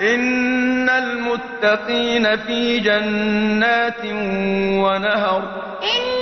إِنَّ الْمُتَّقِينَ فِي جَنَّاتٍ وَنَهَرٍ. إِنَّ